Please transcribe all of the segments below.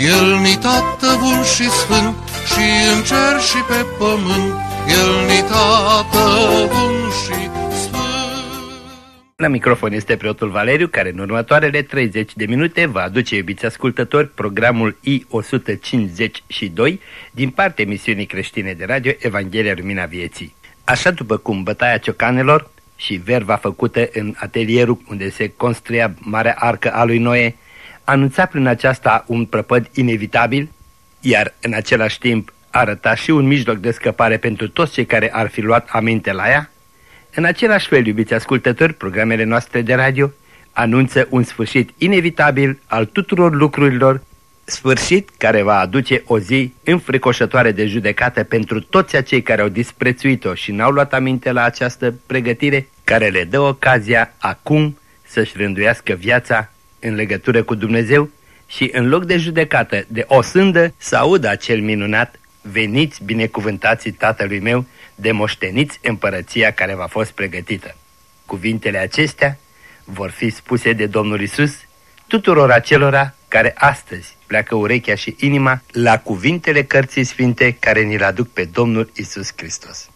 El ni tată bun și sfânt și în cer și pe pământ, El ni tată bun și la microfon este preotul Valeriu, care în următoarele 30 de minute va aduce, iubiți ascultători, programul I-152 din partea emisiunii creștine de radio Evanghelia Lumina Vieții. Așa după cum bătaia ciocanelor și verva făcută în atelierul unde se construia Marea Arcă a lui Noe, anunța prin aceasta un prăpăd inevitabil, iar în același timp arăta și un mijloc de scăpare pentru toți cei care ar fi luat aminte la ea, în același fel, iubiți ascultători, programele noastre de radio anunță un sfârșit inevitabil al tuturor lucrurilor, sfârșit care va aduce o zi înfricoșătoare de judecată pentru toți acei care au disprețuit-o și n-au luat aminte la această pregătire, care le dă ocazia acum să-și rânduiască viața în legătură cu Dumnezeu și în loc de judecată, de o sândă, să audă acel minunat, veniți binecuvântații Tatălui meu, demoșteniți împărăția care v-a fost pregătită. Cuvintele acestea vor fi spuse de Domnul Isus tuturor acelora care astăzi pleacă urechea și inima la cuvintele cărții sfinte care ni-l aduc pe Domnul Isus Hristos.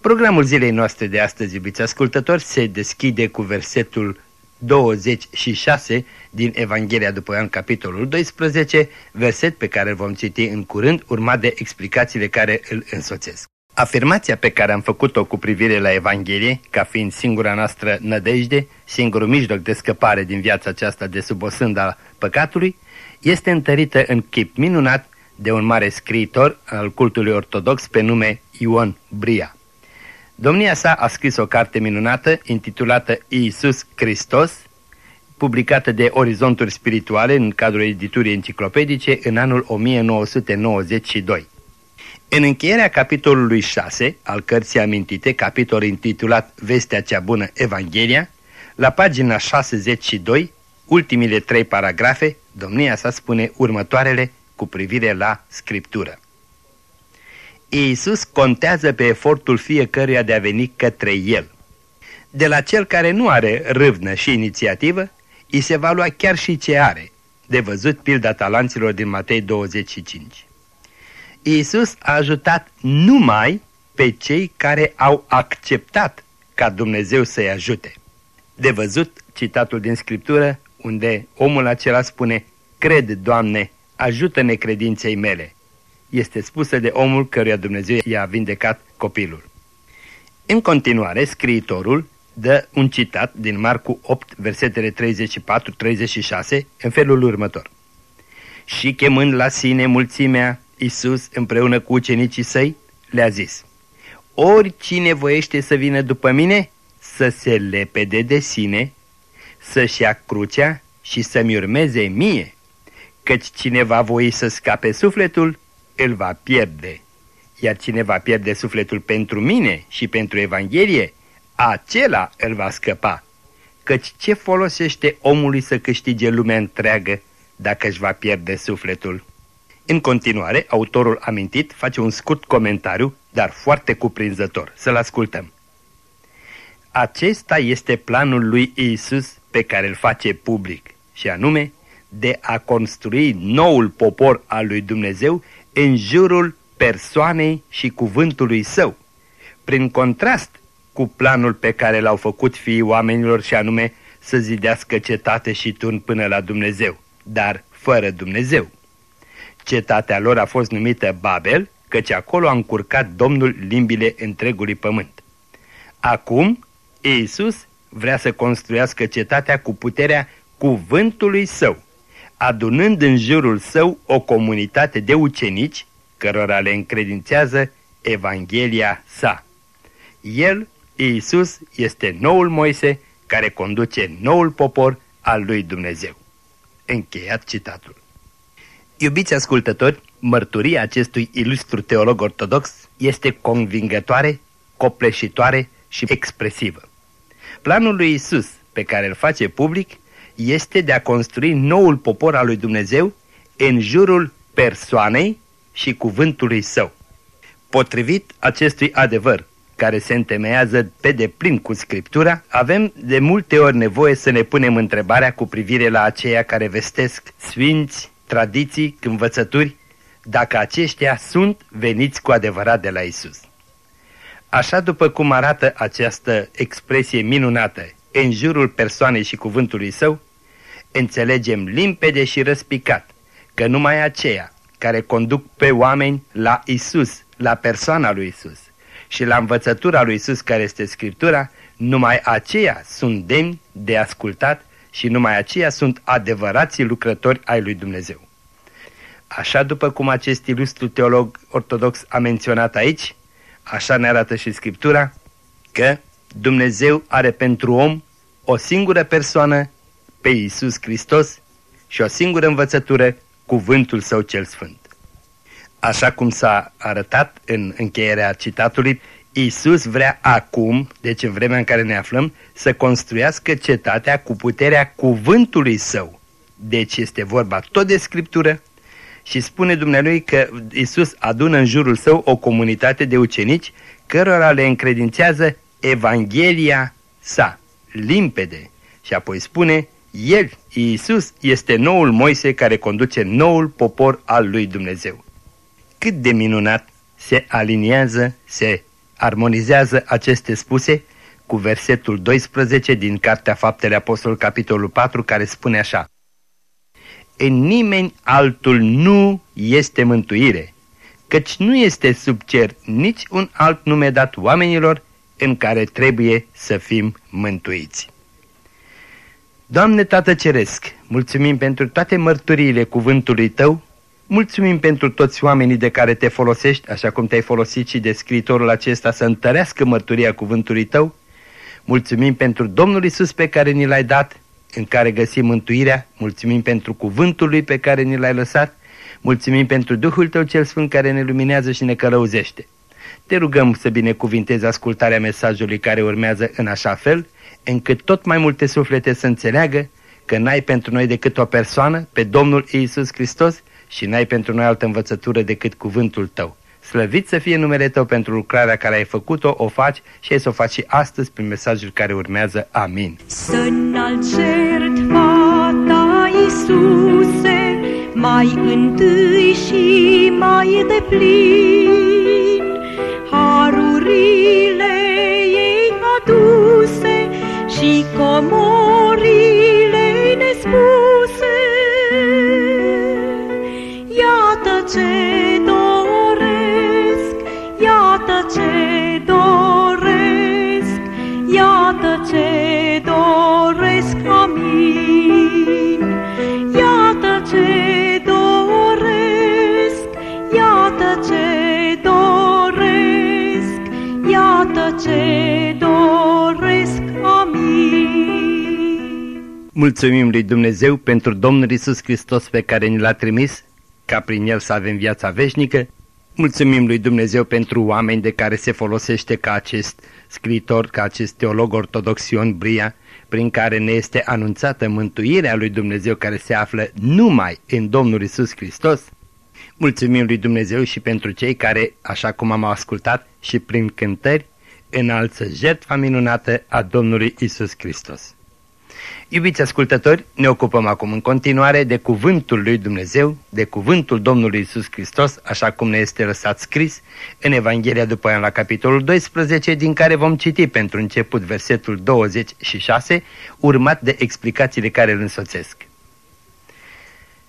Programul zilei noastre de astăzi, iubiți ascultători, se deschide cu versetul 26 din Evanghelia după Ioan, capitolul 12, verset pe care îl vom citi în curând, urmat de explicațiile care îl însoțesc. Afirmația pe care am făcut-o cu privire la Evanghelie, ca fiind singura noastră nădejde, singurul mijloc de scăpare din viața aceasta de sub o sânda păcatului, este întărită în chip minunat de un mare scriitor al cultului ortodox pe nume Ion Bria. Domnia sa a scris o carte minunată intitulată Iisus Hristos, publicată de Orizonturi Spirituale în cadrul editurii enciclopedice în anul 1992. În încheierea capitolului 6 al cărții amintite, capitol intitulat Vestea cea bună Evanghelia, la pagina 62, ultimile trei paragrafe, domnia sa spune următoarele cu privire la Scriptură. Iisus contează pe efortul fiecăruia de a veni către El. De la cel care nu are râvnă și inițiativă, îi se va lua chiar și ce are, de văzut pilda talanților din Matei 25. Iisus a ajutat numai pe cei care au acceptat ca Dumnezeu să-i ajute. De văzut citatul din Scriptură, unde omul acela spune, Cred, Doamne, ajută-ne credinței mele. Este spusă de omul căruia Dumnezeu i-a vindecat copilul. În continuare, scriitorul dă un citat din Marcu 8, versetele 34-36, în felul următor. Și chemând la sine mulțimea, Isus, împreună cu ucenicii săi, le-a zis, Oricine voiește să vină după mine, să se lepede de sine, să-și ia crucea și să-mi urmeze mie, căci cine va voi să scape sufletul, îl va pierde. Iar cine va pierde sufletul pentru mine și pentru Evanghelie, acela îl va scăpa. Căci ce folosește omului să câștige lumea întreagă dacă își va pierde sufletul? În continuare, autorul amintit face un scurt comentariu, dar foarte cuprinzător. Să-l ascultăm. Acesta este planul lui Isus pe care îl face public, și anume de a construi noul popor al lui Dumnezeu în jurul persoanei și cuvântului său, prin contrast cu planul pe care l-au făcut fiii oamenilor și anume să zidească cetate și turn până la Dumnezeu, dar fără Dumnezeu. Cetatea lor a fost numită Babel, căci acolo a încurcat Domnul limbile întregului pământ. Acum, Iisus vrea să construiască cetatea cu puterea cuvântului său, adunând în jurul său o comunitate de ucenici, cărora le încredințează Evanghelia sa. El, Iisus, este noul Moise care conduce noul popor al lui Dumnezeu. Încheiat citatul. Iubiți ascultători, Mărturia acestui ilustru teolog ortodox este convingătoare, copleșitoare și expresivă. Planul lui Isus, pe care îl face public, este de a construi noul popor al lui Dumnezeu în jurul persoanei și cuvântului său. Potrivit acestui adevăr, care se întemeiază pe deplin cu Scriptura, avem de multe ori nevoie să ne punem întrebarea cu privire la aceia care vestesc sfinți, tradiții, învățături, dacă aceștia sunt veniți cu adevărat de la Isus. Așa după cum arată această expresie minunată în jurul persoanei și cuvântului său, înțelegem limpede și răspicat că numai aceia care conduc pe oameni la Isus, la persoana lui Isus și la învățătura lui Isus care este Scriptura, numai aceia sunt demni de ascultat și numai aceia sunt adevărații lucrători ai lui Dumnezeu. Așa după cum acest ilustru teolog ortodox a menționat aici, așa ne arată și Scriptura, că Dumnezeu are pentru om o singură persoană, pe Iisus Hristos, și o singură învățătură, cuvântul său cel sfânt. Așa cum s-a arătat în încheierea citatului, Iisus vrea acum, deci în vremea în care ne aflăm, să construiască cetatea cu puterea cuvântului său. Deci este vorba tot de Scriptură și spune Dumnezeu că Iisus adună în jurul său o comunitate de ucenici cărora le încredințează Evanghelia sa, limpede. Și apoi spune, El, Iisus, este noul Moise care conduce noul popor al lui Dumnezeu. Cât de minunat se aliniază, se armonizează aceste spuse cu versetul 12 din Cartea Faptele Apostol, capitolul 4, care spune așa. În nimeni altul nu este mântuire, căci nu este sub cer nici un alt nume dat oamenilor în care trebuie să fim mântuiți. Doamne Tată Ceresc, mulțumim pentru toate mărturiile cuvântului Tău, mulțumim pentru toți oamenii de care te folosești, așa cum te-ai folosit și de scriitorul acesta să întărească mărturia cuvântului Tău, mulțumim pentru Domnul Isus pe care ni l-ai dat, în care găsim mântuirea, mulțumim pentru cuvântul Lui pe care ni l-ai lăsat, mulțumim pentru Duhul Tău cel Sfânt care ne luminează și ne călăuzește. Te rugăm să binecuvintezi ascultarea mesajului care urmează în așa fel, încât tot mai multe suflete să înțeleagă că n-ai pentru noi decât o persoană, pe Domnul Iisus Hristos, și n-ai pentru noi altă învățătură decât cuvântul tău. Slăvit să fie numele tău pentru lucrarea care ai făcut-o, o faci și ai să o faci și astăzi prin mesajul care urmează. Amin. Să înalt jertfa ta, Iisuse, mai întâi și mai deplin, harurile și comorile nespuse. Iată ce doresc, iată ce doresc, iată ce doresc, amin. Iată ce doresc, iată ce doresc, iată ce doresc, Mulțumim lui Dumnezeu pentru Domnul Isus Hristos pe care ni l-a trimis, ca prin el să avem viața veșnică. Mulțumim lui Dumnezeu pentru oameni de care se folosește ca acest scriitor, ca acest teolog ortodox Ion Bria, prin care ne este anunțată mântuirea lui Dumnezeu care se află numai în Domnul Isus Hristos. Mulțumim lui Dumnezeu și pentru cei care, așa cum am ascultat și prin cântări, înalță jertfa minunată a Domnului Isus Hristos. Iubiți ascultători, ne ocupăm acum în continuare de cuvântul lui Dumnezeu, de cuvântul Domnului Isus Hristos, așa cum ne este lăsat scris în Evanghelia după Ioan la capitolul 12, din care vom citi pentru început versetul 26, urmat de explicațiile care îl însoțesc.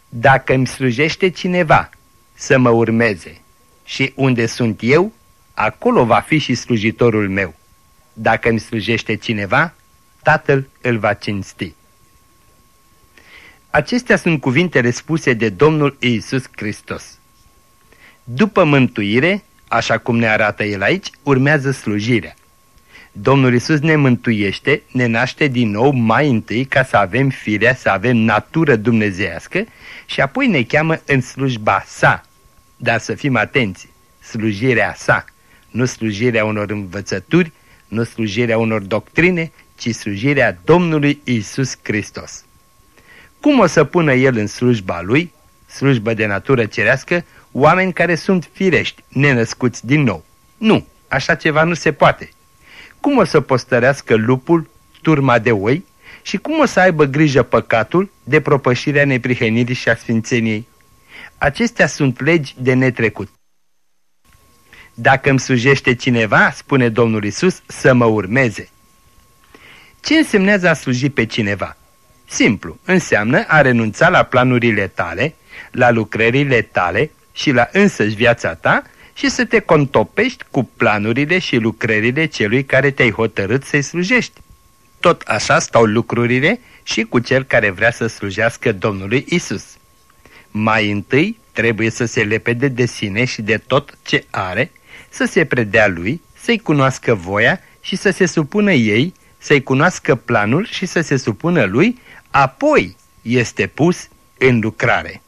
Dacă îmi slujește cineva să mă urmeze și unde sunt eu, acolo va fi și slujitorul meu. Dacă îmi slujește cineva, Tatăl îl va cinsti. Acestea sunt cuvintele spuse de Domnul Iisus Hristos. După mântuire, așa cum ne arată el aici, urmează slujirea. Domnul Iisus ne mântuiește, ne naște din nou mai întâi ca să avem firea, să avem natură dumnezească și apoi ne cheamă în slujba sa. Dar să fim atenți, slujirea sa, nu slujirea unor învățături, nu slujirea unor doctrine, ci slujirea Domnului Isus Hristos. Cum o să pună El în slujba Lui, slujbă de natură cerească, oameni care sunt firești, nenăscuți din nou? Nu, așa ceva nu se poate. Cum o să postărească lupul turma de oi și cum o să aibă grijă păcatul de propășirea neprihănirii și a sfințeniei? Acestea sunt legi de netrecut. Dacă îmi sujește cineva, spune Domnul Isus, să mă urmeze. Ce însemnează a sluji pe cineva? Simplu, înseamnă a renunța la planurile tale, la lucrările tale și la însăși viața ta și să te contopești cu planurile și lucrările celui care te-ai hotărât să-i slujești. Tot așa stau lucrurile și cu cel care vrea să slujească Domnului Isus. Mai întâi trebuie să se lepede de sine și de tot ce are, să se predea lui, să-i cunoască voia și să se supună ei, să-i cunoască planul și să se supună lui, apoi este pus în lucrare.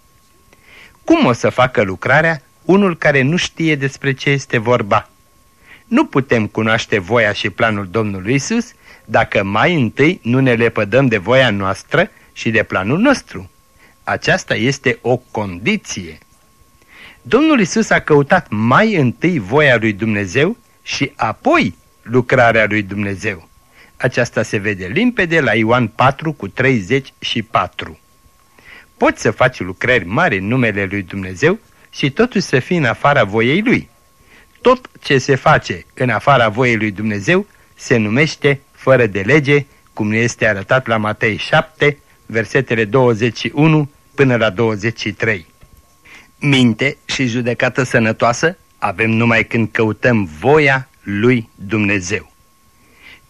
Cum o să facă lucrarea unul care nu știe despre ce este vorba? Nu putem cunoaște voia și planul Domnului Isus dacă mai întâi nu ne lepădăm de voia noastră și de planul nostru. Aceasta este o condiție. Domnul Isus a căutat mai întâi voia lui Dumnezeu și apoi lucrarea lui Dumnezeu. Aceasta se vede limpede la Ioan 4 cu 34. Poți să faci lucrări mari în numele lui Dumnezeu și totuși să fii în afara voiei lui. Tot ce se face în afara voiei lui Dumnezeu se numește fără de lege, cum ne este arătat la Matei 7, versetele 21 până la 23. Minte și judecată sănătoasă avem numai când căutăm voia lui Dumnezeu.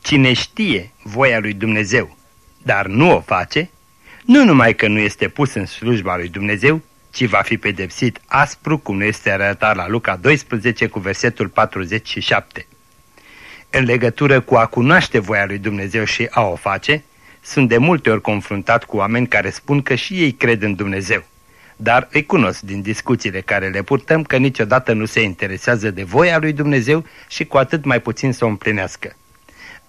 Cine știe voia lui Dumnezeu, dar nu o face, nu numai că nu este pus în slujba lui Dumnezeu, ci va fi pedepsit aspru, cum ne este arătat la Luca 12 cu versetul 47. În legătură cu a cunoaște voia lui Dumnezeu și a o face, sunt de multe ori confruntat cu oameni care spun că și ei cred în Dumnezeu. Dar îi cunosc din discuțiile care le purtăm că niciodată nu se interesează de voia lui Dumnezeu și cu atât mai puțin să o împlinească.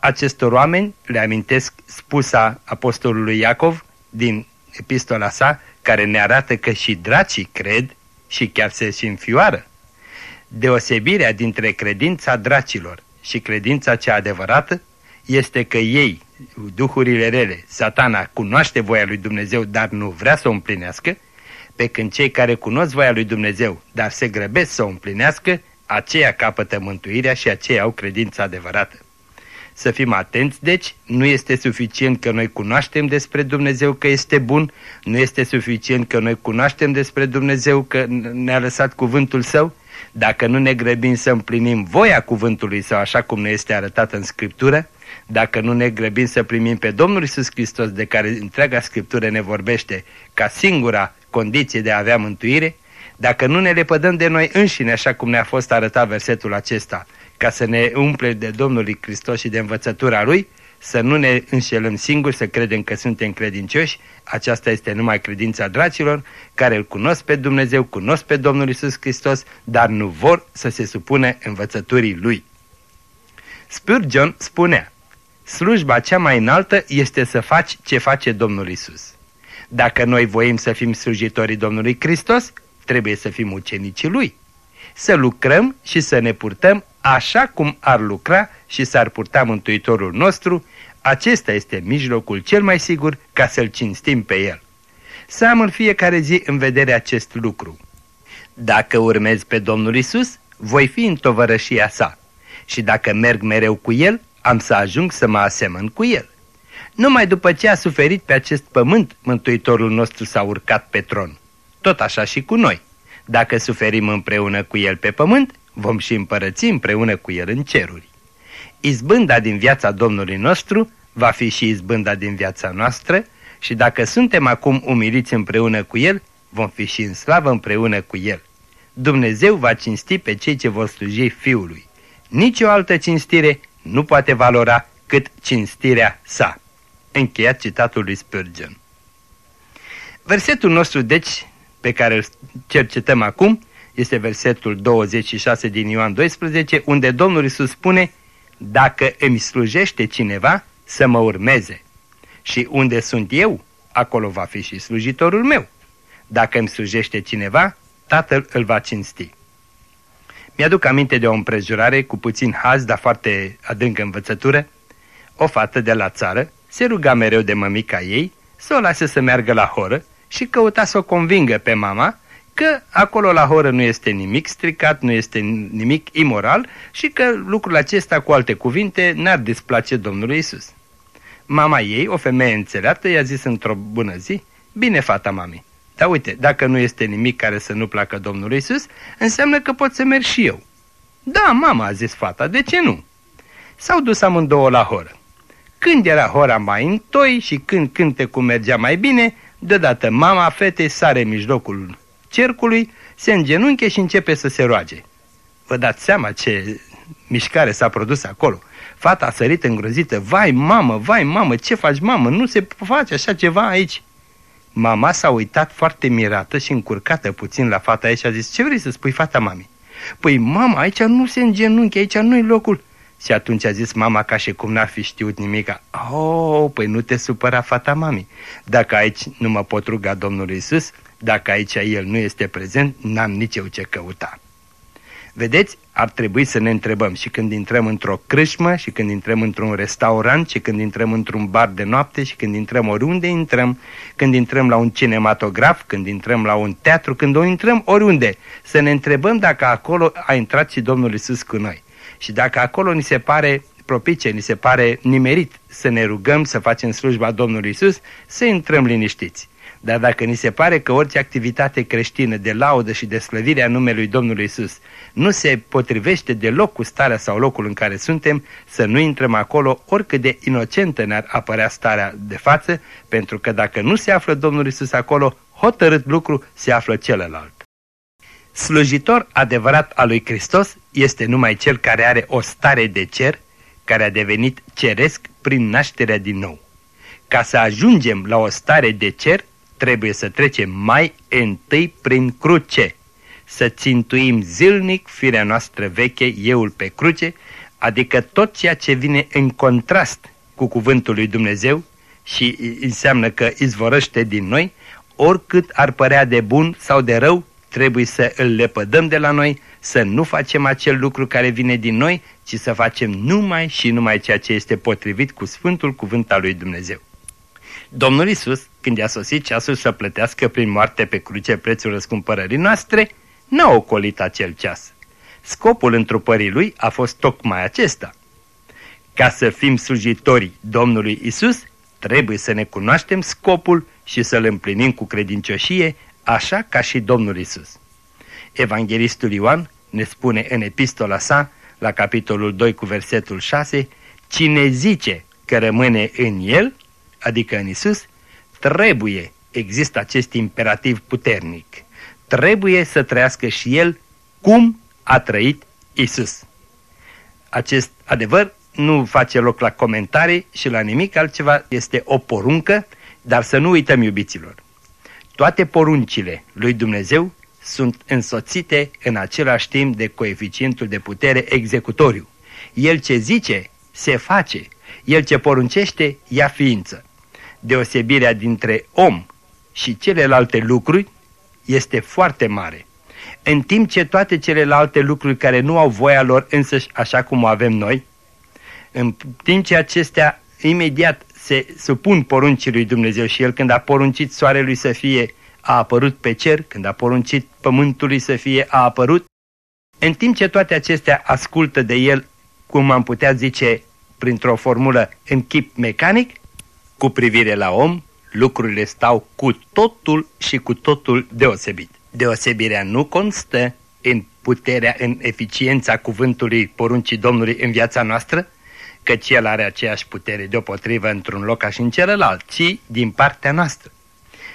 Acestor oameni le amintesc spusa apostolului Iacov din epistola sa, care ne arată că și dracii cred și chiar se și înfioară. Deosebirea dintre credința dracilor și credința cea adevărată este că ei, duhurile rele, satana, cunoaște voia lui Dumnezeu, dar nu vrea să o împlinească, pe când cei care cunosc voia lui Dumnezeu, dar se grăbesc să o împlinească, aceia capătă mântuirea și aceia au credința adevărată. Să fim atenți, deci, nu este suficient că noi cunoaștem despre Dumnezeu că este bun, nu este suficient că noi cunoaștem despre Dumnezeu că ne-a lăsat cuvântul Său, dacă nu ne grăbim să împlinim voia cuvântului Său așa cum ne este arătat în Scriptură, dacă nu ne grăbim să primim pe Domnul Isus Hristos de care întreaga Scriptură ne vorbește ca singura condiție de a avea mântuire, dacă nu ne lepădăm de noi înșine așa cum ne-a fost arătat versetul acesta, ca să ne umple de Domnul Hristos și de învățătura Lui, să nu ne înșelăm singuri, să credem că suntem credincioși, aceasta este numai credința dracilor, care îl cunosc pe Dumnezeu, cunosc pe Domnul Isus Hristos, dar nu vor să se supune învățăturii Lui. Spurgeon spunea, slujba cea mai înaltă este să faci ce face Domnul Isus. Dacă noi voim să fim slujitorii Domnului Hristos, trebuie să fim ucenicii Lui. Să lucrăm și să ne purtăm așa cum ar lucra și s-ar purta Mântuitorul nostru, acesta este mijlocul cel mai sigur ca să-L cinstim pe El. Să am în fiecare zi în vedere acest lucru. Dacă urmez pe Domnul Isus, voi fi în tovărășia sa și dacă merg mereu cu El, am să ajung să mă asemăn cu El. Numai după ce a suferit pe acest pământ, Mântuitorul nostru s-a urcat pe tron. Tot așa și cu noi. Dacă suferim împreună cu El pe pământ, vom și împărăți împreună cu El în ceruri. Izbânda din viața Domnului nostru va fi și izbânda din viața noastră și dacă suntem acum umiliți împreună cu El, vom fi și în slavă împreună cu El. Dumnezeu va cinsti pe cei ce vor sluji Fiului. Nici o altă cinstire nu poate valora cât cinstirea sa. Încheiat citatul lui Spurgeon. Versetul nostru, deci, pe care îl cercetăm acum, este versetul 26 din Ioan 12, unde Domnul Isus spune, Dacă îmi slujește cineva, să mă urmeze. Și unde sunt eu, acolo va fi și slujitorul meu. Dacă îmi slujește cineva, tatăl îl va cinsti. Mi-aduc aminte de o împrejurare cu puțin haz, dar foarte adâncă învățătură. O fată de la țară se ruga mereu de mămica ei să o lase să meargă la horă și căuta să o convingă pe mama că acolo la horă nu este nimic stricat, nu este nimic imoral și că lucrul acesta, cu alte cuvinte, n-ar displace Domnului Isus. Mama ei, o femeie înțeleaptă, i-a zis într-o bună zi, Bine, fata mami, dar uite, dacă nu este nimic care să nu placă Domnului Isus, înseamnă că pot să merg și eu. Da, mama, a zis fata, de ce nu? S-au dus amândouă la horă. Când era hora mai întoi și când cântecul mergea mai bine, deodată mama fetei sare în mijlocul cercului, se îngenunche și începe să se roage. Vă dați seama ce mișcare s-a produs acolo. Fata a sărit îngrozită. Vai, mamă, vai, mamă, ce faci, mamă? Nu se face așa ceva aici. Mama s-a uitat foarte mirată și încurcată puțin la fata ei și a zis, ce vrei să spui, fata mami? Păi, mama, aici nu se îngenunchi, aici nu-i locul. Și atunci a zis mama ca și cum n-ar fi știut nimica. Oh, păi nu te supăra, fata mami. Dacă aici nu mă pot ruga Domnului Isus, dacă aici El nu este prezent, n-am nici eu ce căuta. Vedeți, ar trebui să ne întrebăm și când intrăm într-o crâșmă, și când intrăm într-un restaurant, și când intrăm într-un bar de noapte, și când intrăm oriunde intrăm, când intrăm la un cinematograf, când intrăm la un teatru, când o intrăm oriunde, să ne întrebăm dacă acolo a intrat și Domnul Isus cu noi. Și dacă acolo ni se pare propice, ni se pare nimerit să ne rugăm, să facem slujba Domnului Isus, să intrăm liniștiți. Dar dacă ni se pare că orice activitate creștină de laudă și de slăvire a numelui Domnului Isus nu se potrivește deloc cu starea sau locul în care suntem, să nu intrăm acolo oricât de inocentă ne-ar apărea starea de față, pentru că dacă nu se află Domnul Isus acolo, hotărât lucru se află celălalt. Slujitor adevărat al lui Hristos este numai cel care are o stare de cer, care a devenit ceresc prin nașterea din nou. Ca să ajungem la o stare de cer, trebuie să trecem mai întâi prin cruce, să țintuim zilnic firea noastră veche, euul pe cruce, adică tot ceea ce vine în contrast cu cuvântul lui Dumnezeu și înseamnă că izvorăște din noi, oricât ar părea de bun sau de rău, trebuie să îl lepădăm de la noi, să nu facem acel lucru care vine din noi, ci să facem numai și numai ceea ce este potrivit cu Sfântul Cuvânt al lui Dumnezeu. Domnul Isus, când i-a sosit ceasul să plătească prin moarte pe cruce prețul răscumpărării noastre, n-a ocolit acel ceas. Scopul întrupării lui a fost tocmai acesta. Ca să fim slujitorii Domnului Isus, trebuie să ne cunoaștem scopul și să-l împlinim cu credincioșie, așa ca și Domnul Isus. Evanghelistul Ioan ne spune în epistola sa, la capitolul 2 cu versetul 6, Cine zice că rămâne în el, adică în Isus, trebuie, există acest imperativ puternic, trebuie să trăiască și el cum a trăit Isus. Acest adevăr nu face loc la comentarii și la nimic altceva, este o poruncă, dar să nu uităm iubiților. Toate poruncile lui Dumnezeu sunt însoțite în același timp de coeficientul de putere executoriu. El ce zice, se face. El ce poruncește, ia ființă. Deosebirea dintre om și celelalte lucruri este foarte mare. În timp ce toate celelalte lucruri care nu au voia lor însăși așa cum o avem noi, în timp ce acestea imediat se supun poruncii lui Dumnezeu și El când a poruncit soarelui să fie, a apărut pe cer, când a poruncit pământului să fie, a apărut, în timp ce toate acestea ascultă de El, cum am putea zice printr-o formulă în chip mecanic, cu privire la om, lucrurile stau cu totul și cu totul deosebit. Deosebirea nu constă în puterea, în eficiența cuvântului poruncii Domnului în viața noastră, căci El are aceeași putere deopotrivă într-un loc ca și în celălalt, ci din partea noastră.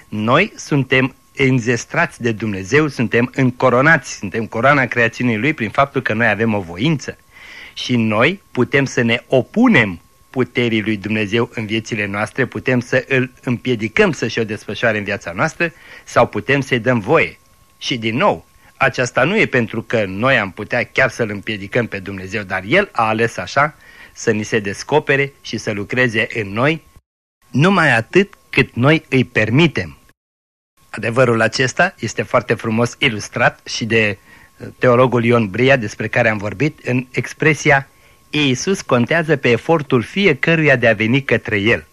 Noi suntem înzestrați de Dumnezeu, suntem încoronați, suntem coroana creațiunii Lui prin faptul că noi avem o voință. Și noi putem să ne opunem puterii lui Dumnezeu în viețile noastre, putem să îl împiedicăm să-și o desfășoare în viața noastră sau putem să-i dăm voie. Și din nou, Aceasta nu e pentru că noi am putea chiar să-L împiedicăm pe Dumnezeu, dar El a ales așa să ni se descopere și să lucreze în noi, numai atât cât noi îi permitem. Adevărul acesta este foarte frumos ilustrat și de uh, teologul Ion Bria, despre care am vorbit, în expresia Iisus contează pe efortul fiecăruia de a veni către El.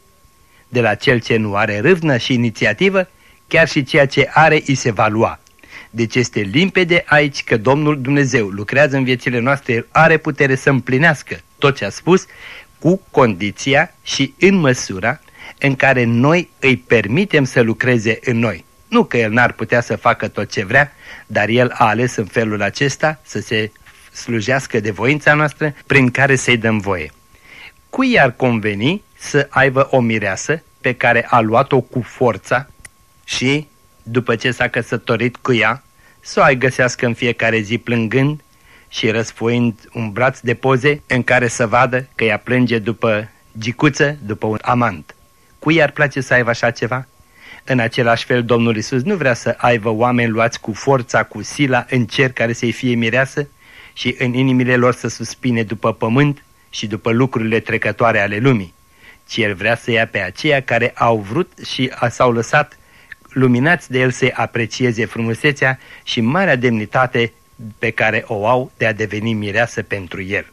De la cel ce nu are râvnă și inițiativă, chiar și ceea ce are îi se va lua. Deci este limpede aici că Domnul Dumnezeu lucrează în viețile noastre, El are putere să împlinească tot ce a spus, cu condiția și în măsura în care noi îi permitem să lucreze în noi. Nu că El n-ar putea să facă tot ce vrea, dar El a ales în felul acesta să se slujească de voința noastră prin care să-i dăm voie. Cui ar conveni să aibă o mireasă pe care a luat-o cu forța și, după ce s-a căsătorit cu ea, să o ai găsească în fiecare zi plângând și răsfoind un braț de poze în care să vadă că ea plânge după gicuță, după un amant. Cui ar place să aibă așa ceva? În același fel, Domnul Isus nu vrea să aibă oameni luați cu forța, cu sila, în cer care să-i fie mireasă și în inimile lor să suspine după pământ și după lucrurile trecătoare ale lumii, ci El vrea să ia pe aceia care au vrut și s-au lăsat luminați de El să aprecieze frumusețea și marea demnitate pe care o au de a deveni mireasă pentru El.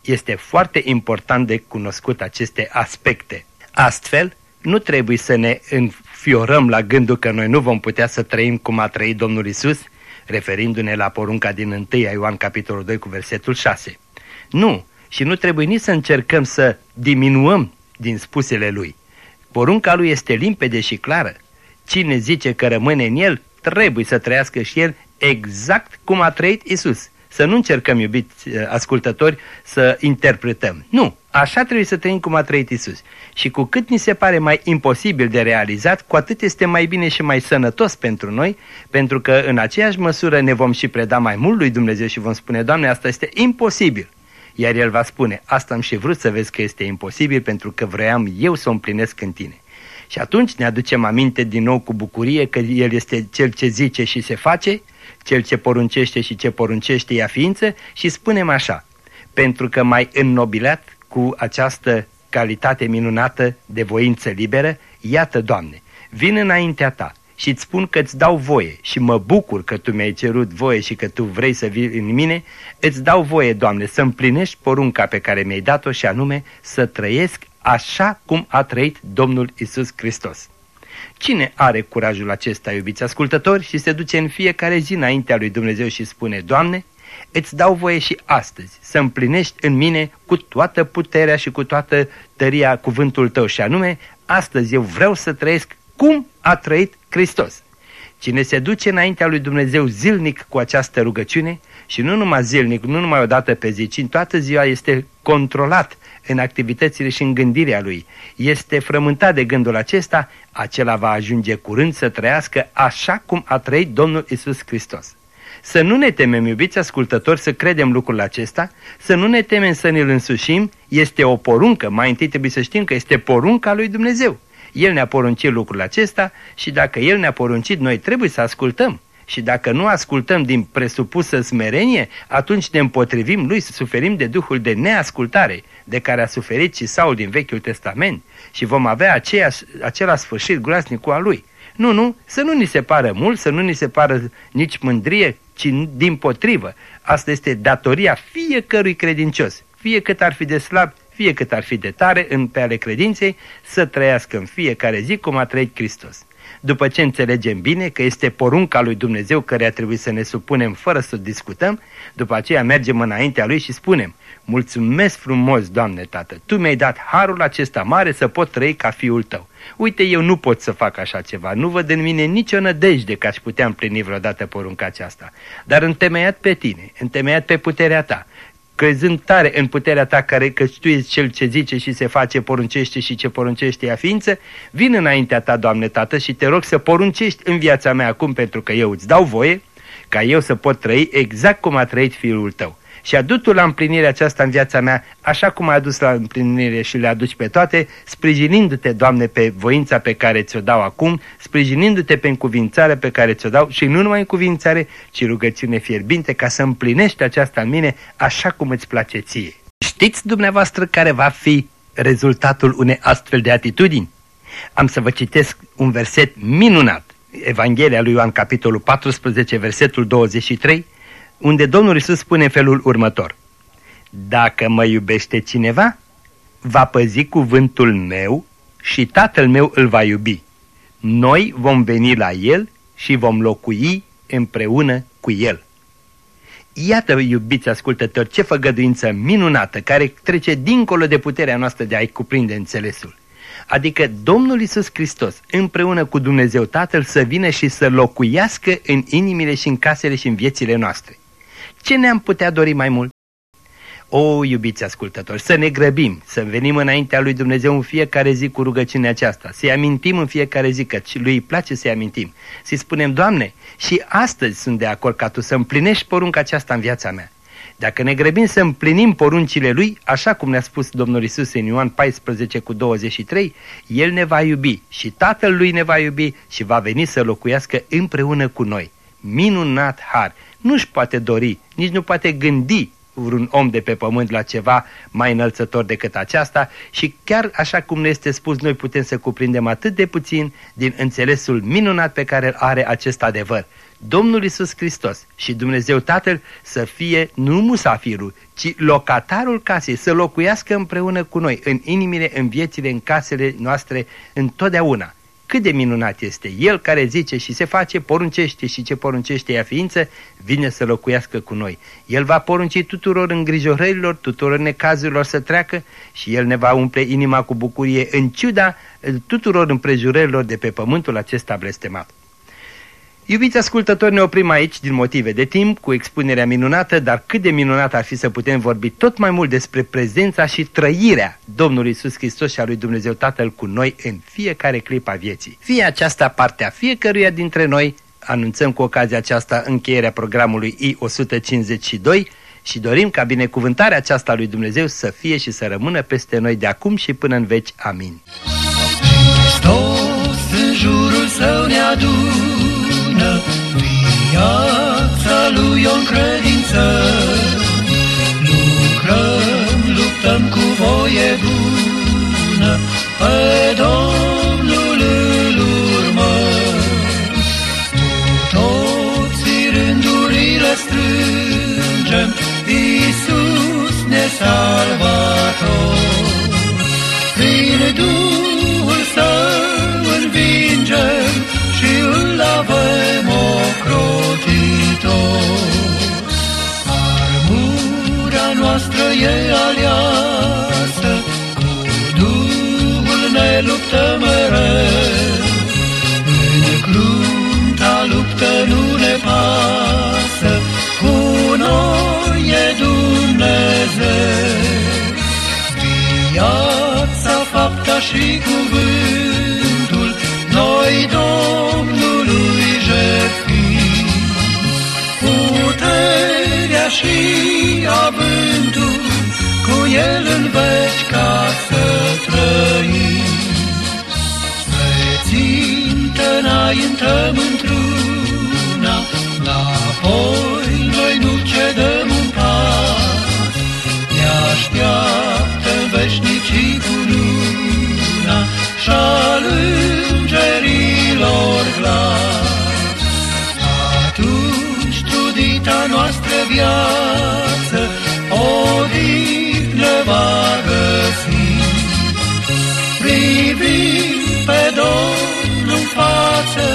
Este foarte important de cunoscut aceste aspecte. Astfel, nu trebuie să ne înfiorăm la gândul că noi nu vom putea să trăim cum a trăit Domnul Isus, referindu-ne la porunca din 1 Ioan capitolul 2 cu versetul 6. Nu, și nu trebuie nici să încercăm să diminuăm din spusele lui. Porunca lui este limpede și clară. Cine zice că rămâne în el, trebuie să trăiască și el exact cum a trăit Isus. Să nu încercăm, iubiți uh, ascultători, să interpretăm. Nu, așa trebuie să trăim cum a trăit Isus. Și cu cât ni se pare mai imposibil de realizat, cu atât este mai bine și mai sănătos pentru noi, pentru că în aceeași măsură ne vom și preda mai mult lui Dumnezeu și vom spune, Doamne, asta este imposibil. Iar El va spune, asta am și vrut să vezi că este imposibil pentru că vroiam eu să o împlinesc în tine. Și atunci ne aducem aminte din nou cu bucurie că El este Cel ce zice și se face, Cel ce poruncește și ce poruncește ea ființă și spunem așa, pentru că mai înnobilat cu această calitate minunată de voință liberă, iată, Doamne, vin înaintea Ta și îți spun că îți dau voie și mă bucur că Tu mi-ai cerut voie și că Tu vrei să vii în mine, îți dau voie, Doamne, să împlinești porunca pe care mi-ai dat-o și anume să trăiesc așa cum a trăit Domnul Isus Hristos. Cine are curajul acesta, iubiți ascultători, și se duce în fiecare zi înaintea lui Dumnezeu și spune, Doamne, îți dau voie și astăzi să împlinești în mine cu toată puterea și cu toată tăria cuvântul tău și anume, astăzi eu vreau să trăiesc cum a trăit Hristos. Cine se duce înaintea lui Dumnezeu zilnic cu această rugăciune și nu numai zilnic, nu numai o dată pe zi, ci în toată ziua este controlat în activitățile și în gândirea lui, este frământat de gândul acesta, acela va ajunge curând să trăiască așa cum a trăit Domnul Isus Hristos. Să nu ne temem, iubiți ascultători, să credem lucrul acesta, să nu ne temem să ne-l însușim, este o poruncă, mai întâi trebuie să știm că este porunca lui Dumnezeu. El ne-a poruncit lucrul acesta și dacă El ne-a poruncit, noi trebuie să ascultăm. Și dacă nu ascultăm din presupusă smerenie, atunci ne împotrivim lui, să suferim de duhul de neascultare, de care a suferit și Saul din Vechiul Testament și vom avea aceeași, același sfârșit groaznic cu a lui. Nu, nu, să nu ni se pară mult, să nu ni se pară nici mândrie, ci din potrivă. Asta este datoria fiecărui credincios, fie cât ar fi de slab, fie cât ar fi de tare în pe ale credinței, să trăiască în fiecare zi cum a trăit Hristos. După ce înțelegem bine că este porunca lui Dumnezeu care a trebuit să ne supunem fără să discutăm, după aceea mergem înaintea lui și spunem, mulțumesc frumos, Doamne Tată, Tu mi-ai dat harul acesta mare să pot trăi ca fiul Tău. Uite, eu nu pot să fac așa ceva, nu văd în mine nicio nădejde că aș putea împlini vreodată porunca aceasta, dar întemeiat pe Tine, întemeiat pe puterea Ta, crezând tare în puterea ta care că tu ești cel ce zice și se face, poruncește și ce poruncește ea ființă, vin înaintea ta, Doamne Tată, și te rog să poruncești în viața mea acum pentru că eu îți dau voie ca eu să pot trăi exact cum a trăit Fiul Tău. Și a dus la împlinire aceasta în viața mea, așa cum a adus la împlinire și le aduci pe toate, sprijinindu-te, Doamne, pe voința pe care ți-o dau acum, sprijinindu-te pe încuvințarea pe care ți-o dau și nu numai încuvințare, ci rugăciune fierbinte ca să împlinești aceasta în mine așa cum îți place ție. Știți dumneavoastră care va fi rezultatul unei astfel de atitudini? Am să vă citesc un verset minunat, Evanghelia lui Ioan, capitolul 14, versetul 23, unde Domnul Iisus spune în felul următor. Dacă mă iubește cineva, va păzi cuvântul meu și tatăl meu îl va iubi. Noi vom veni la el și vom locui împreună cu el. Iată, iubiți ascultători, ce făgăduință minunată care trece dincolo de puterea noastră de a-i cuprinde înțelesul. Adică Domnul Isus Hristos împreună cu Dumnezeu Tatăl să vină și să locuiască în inimile și în casele și în viețile noastre. Ce ne-am putea dori mai mult? O, iubiți ascultători, să ne grăbim, să venim înaintea lui Dumnezeu în fiecare zi cu rugăciunea aceasta, să-i amintim în fiecare zi că lui îi place să-i amintim, să-i spunem, Doamne, și astăzi sunt de acord ca Tu să împlinești porunca aceasta în viața mea. Dacă ne grăbim să împlinim poruncile Lui, așa cum ne-a spus Domnul Isus în Ioan 14 cu 23, El ne va iubi și Tatăl Lui ne va iubi și va veni să locuiască împreună cu noi. Minunat har! Nu-și poate dori, nici nu poate gândi vreun om de pe pământ la ceva mai înălțător decât aceasta și chiar așa cum ne este spus, noi putem să cuprindem atât de puțin din înțelesul minunat pe care îl are acest adevăr. Domnul Isus Hristos și Dumnezeu Tatăl să fie nu musafirul, ci locatarul casei, să locuiască împreună cu noi, în inimile, în viețile, în casele noastre, întotdeauna. Cât de minunat este El care zice și se face, poruncește și ce poruncește ea ființă, vine să locuiască cu noi. El va porunci tuturor îngrijorărilor, tuturor necazurilor să treacă și El ne va umple inima cu bucurie în ciuda tuturor împrejurărilor de pe pământul acesta blestemat. Iubiți ascultători, ne oprim aici din motive de timp, cu expunerea minunată, dar cât de minunat ar fi să putem vorbi tot mai mult despre prezența și trăirea Domnului Iisus Hristos și a lui Dumnezeu Tatăl cu noi în fiecare clip a vieții. Fie aceasta partea fiecăruia dintre noi, anunțăm cu ocazia aceasta încheierea programului I-152 și dorim ca binecuvântarea aceasta lui Dumnezeu să fie și să rămână peste noi de acum și până în veci. Amin. Hristos în jurul său ne adună, viața lui o credință. Lucrăm, luptăm cu voie bună, pe Domnul îl urmăm. Cu toții rândurile strângem, Iisus ne salvator. Ocrotitor. Armura noastră e aliasă, cu Duhul ne luptă mereu. În crunta luptă nu ne pasă, cu noi e Dumnezeu. Viața, fapta și cuvântul, Puterea și avântul, cu El în veci ca să trăim. Spre țintă înaintăm într-una, Apoi noi nu cedăm un pas, Ne așteaptă veșnicii cu luna Și-al viață O dignă va găsi. Privind pe Domnul în față,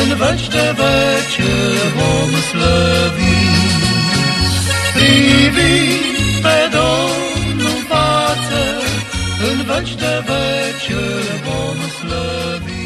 în veci de veci îl vom slăvi. Privind pe Domnul în față, în veci de veci îl vom slăvi.